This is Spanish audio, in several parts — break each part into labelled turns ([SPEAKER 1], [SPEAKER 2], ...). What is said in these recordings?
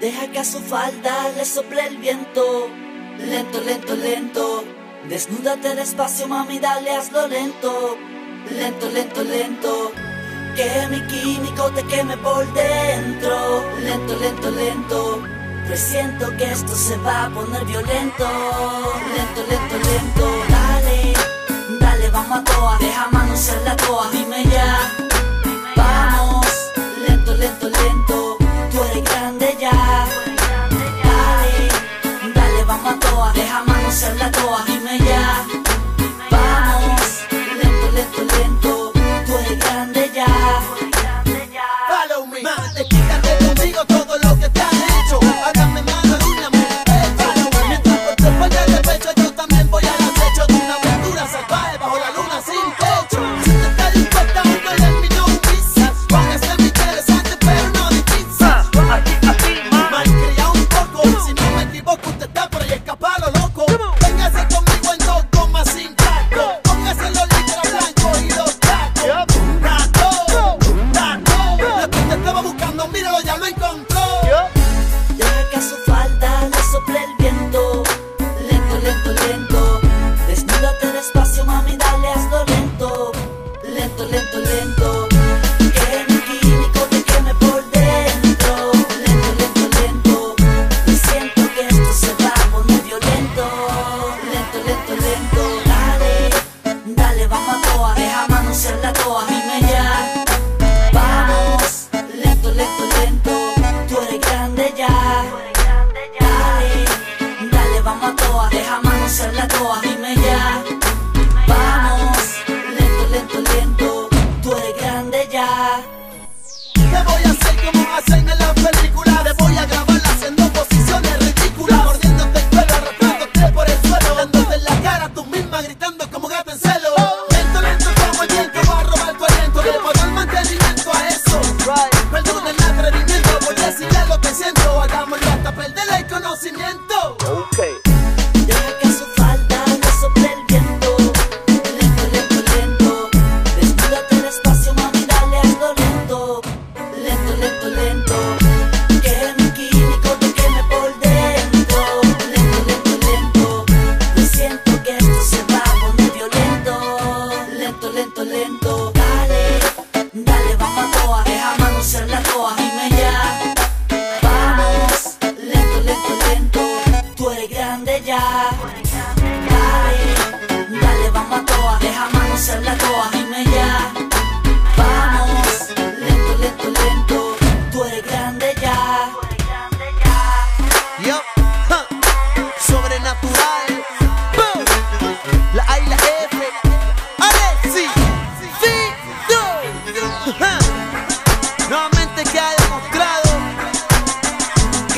[SPEAKER 1] Deja que a su falda le sople el viento. Lento, lento, lento. Desnúdate despacio, mami, dale, hazlo lento. Lento, lento, lento. Que mi químico te queme por dentro. Lento, lento, lento. Presiento que esto se va a poner violento. Lento, lento, lento. Dale, dale, vamos a toa. Deja manos en la toa. Dime ya.
[SPEAKER 2] míralo, ya lo.
[SPEAKER 1] corre proa, deja manosear la toa, dime ya. Vamos, lento, lento, lento, tú eres grande ya. Dale, dale, vamos a toa, deja manosear la toa, dime ya.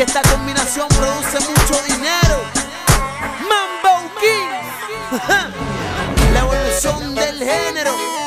[SPEAKER 2] Esta combinación produce mucho dinero. Mambo King. La evolución del género.